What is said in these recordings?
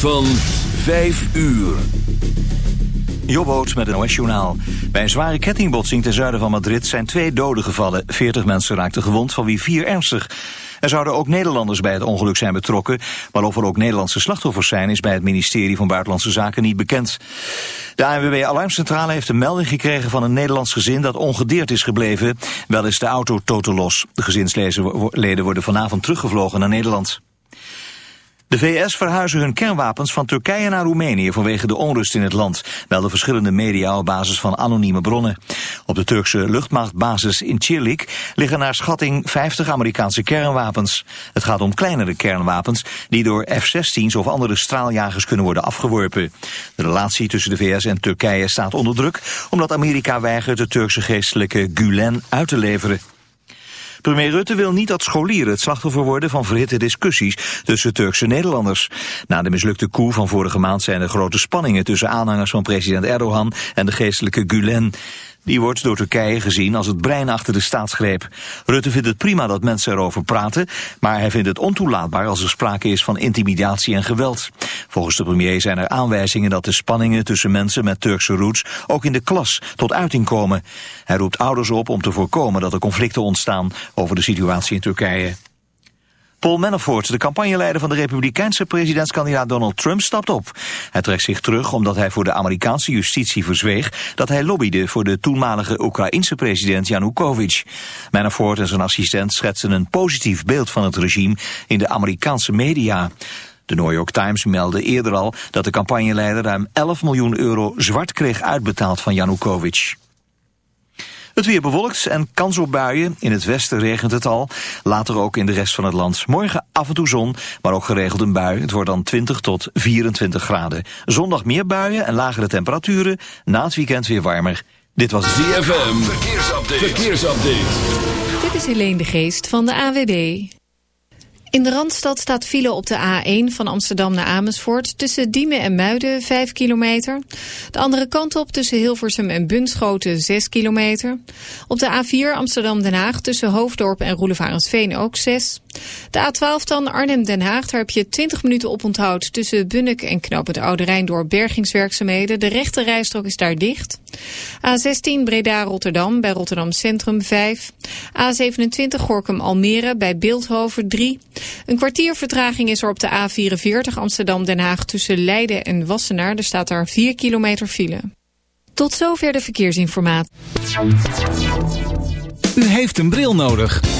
van 5 uur. Jobboot met een NOS-journaal. Bij een zware kettingbotsing ten zuiden van Madrid zijn twee doden gevallen. 40 mensen raakten gewond, van wie vier ernstig. Er zouden ook Nederlanders bij het ongeluk zijn betrokken. Maar of er ook Nederlandse slachtoffers zijn... is bij het ministerie van Buitenlandse Zaken niet bekend. De ANWB Alarmcentrale heeft een melding gekregen van een Nederlands gezin... dat ongedeerd is gebleven. Wel is de auto totaal los. De gezinsleden worden vanavond teruggevlogen naar Nederland. De VS verhuizen hun kernwapens van Turkije naar Roemenië vanwege de onrust in het land, melden verschillende media op basis van anonieme bronnen. Op de Turkse luchtmachtbasis in Çilik liggen naar schatting 50 Amerikaanse kernwapens. Het gaat om kleinere kernwapens die door F-16's of andere straaljagers kunnen worden afgeworpen. De relatie tussen de VS en Turkije staat onder druk omdat Amerika weigert de Turkse geestelijke Gulen uit te leveren. Premier Rutte wil niet dat scholieren het slachtoffer worden van verhitte discussies tussen Turkse Nederlanders. Na de mislukte coup van vorige maand zijn er grote spanningen tussen aanhangers van president Erdogan en de geestelijke Gulen. Die wordt door Turkije gezien als het brein achter de staatsgreep. Rutte vindt het prima dat mensen erover praten, maar hij vindt het ontoelaatbaar als er sprake is van intimidatie en geweld. Volgens de premier zijn er aanwijzingen dat de spanningen tussen mensen met Turkse roots ook in de klas tot uiting komen. Hij roept ouders op om te voorkomen dat er conflicten ontstaan over de situatie in Turkije. Paul Manafort, de campagneleider van de republikeinse presidentskandidaat Donald Trump, stapt op. Hij trekt zich terug omdat hij voor de Amerikaanse justitie verzweeg dat hij lobbyde voor de toenmalige Oekraïense president Yanukovych. Manafort en zijn assistent schetsen een positief beeld van het regime in de Amerikaanse media. De New York Times meldde eerder al dat de campagneleider ruim 11 miljoen euro zwart kreeg uitbetaald van Yanukovych. Het weer bewolkt en kans op buien. In het westen regent het al. Later ook in de rest van het land. Morgen af en toe zon, maar ook geregeld een bui. Het wordt dan 20 tot 24 graden. Zondag meer buien en lagere temperaturen. Na het weekend weer warmer. Dit was ZFM. Verkeersupdate. Verkeersupdate. Dit is Helene de Geest van de AWB. In de Randstad staat file op de A1 van Amsterdam naar Amersfoort... tussen Diemen en Muiden 5 kilometer. De andere kant op tussen Hilversum en Bunschoten 6 kilometer. Op de A4 Amsterdam-Den Haag tussen Hoofddorp en Roelevarensveen ook 6. De A12 dan Arnhem-Den Haag, daar heb je 20 minuten op onthoud... tussen Bunnik en Knoop het Oude Rijn door bergingswerkzaamheden. De rechte rijstrook is daar dicht. A16 Breda-Rotterdam bij Rotterdam Centrum 5. A27 Gorkum-Almere bij Beeldhoven 3. Een kwartier vertraging is er op de A44 Amsterdam-Den Haag tussen Leiden en Wassenaar. Er staat daar 4 kilometer file. Tot zover de verkeersinformatie. U heeft een bril nodig.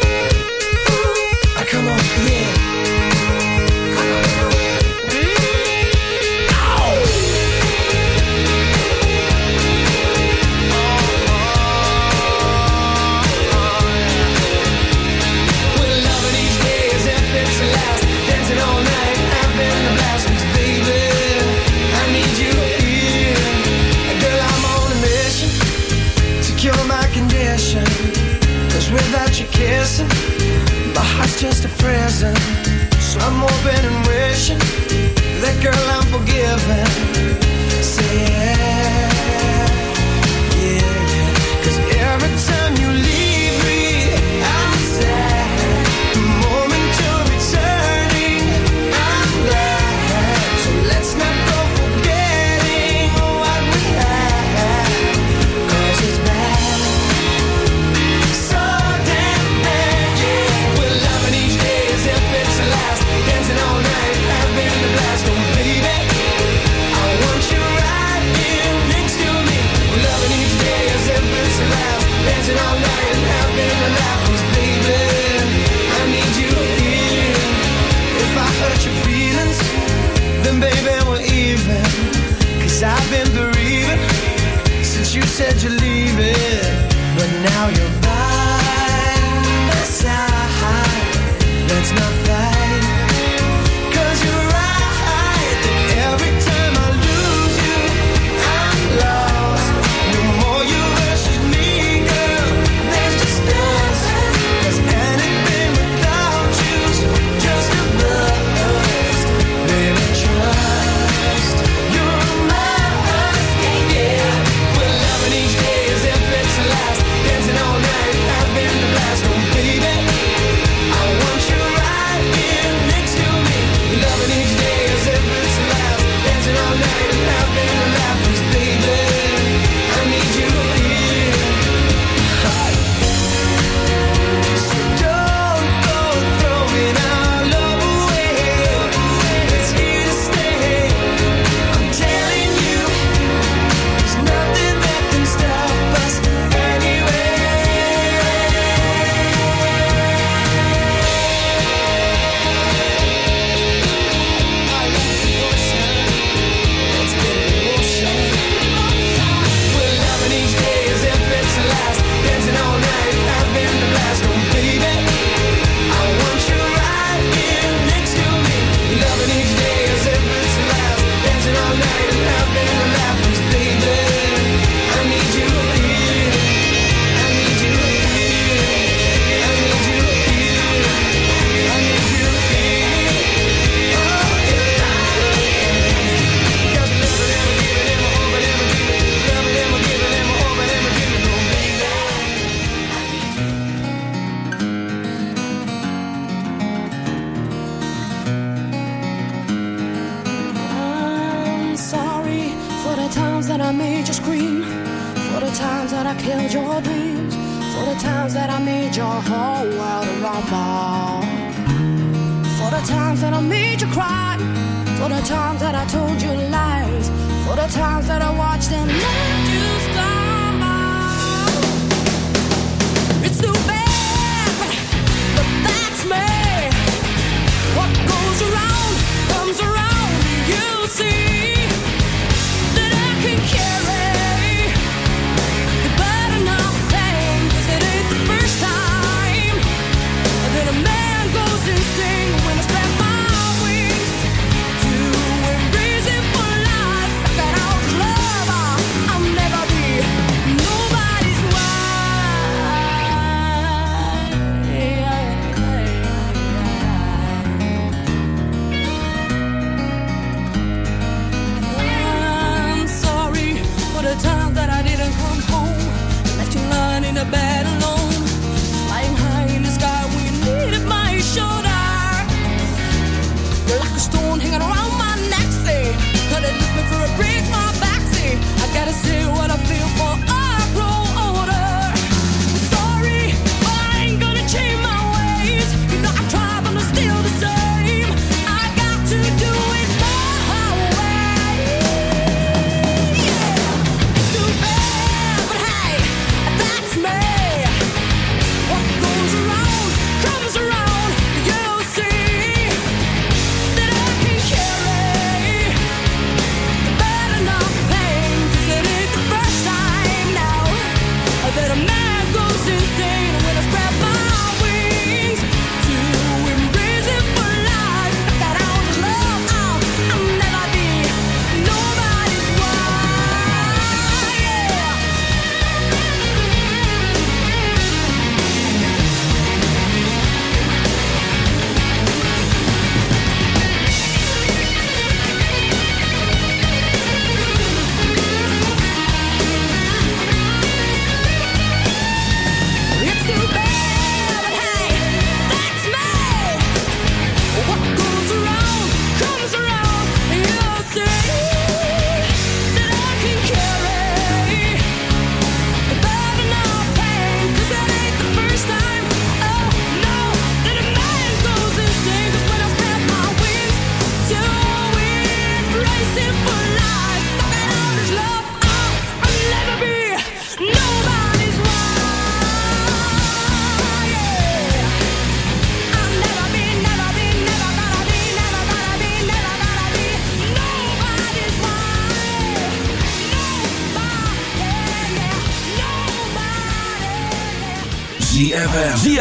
It's just a prison. So I'm hoping and wishing that girl I'm forgiven. Say yeah.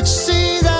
could see that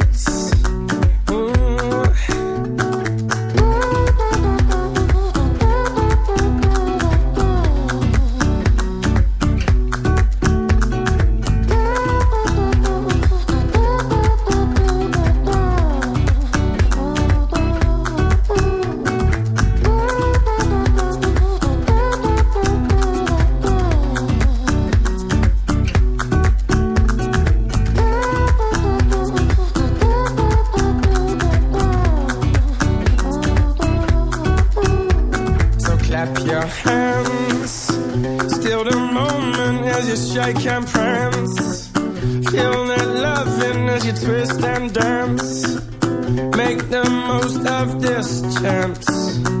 Most of this chance.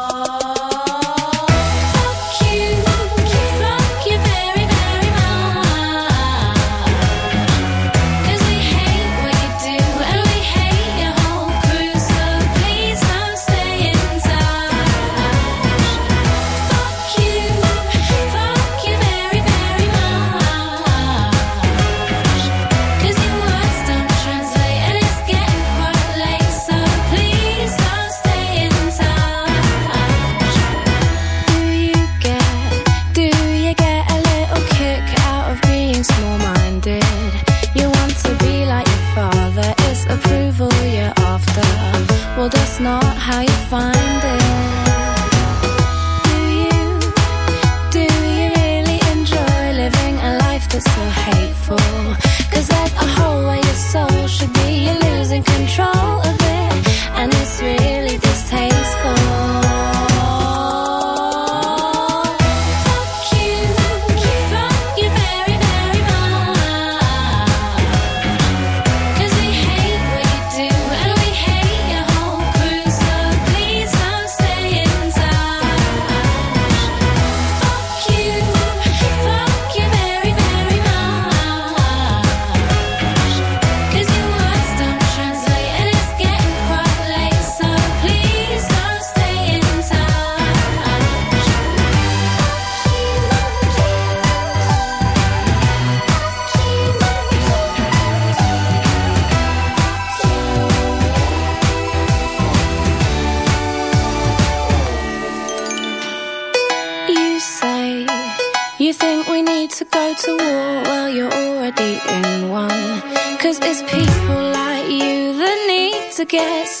guess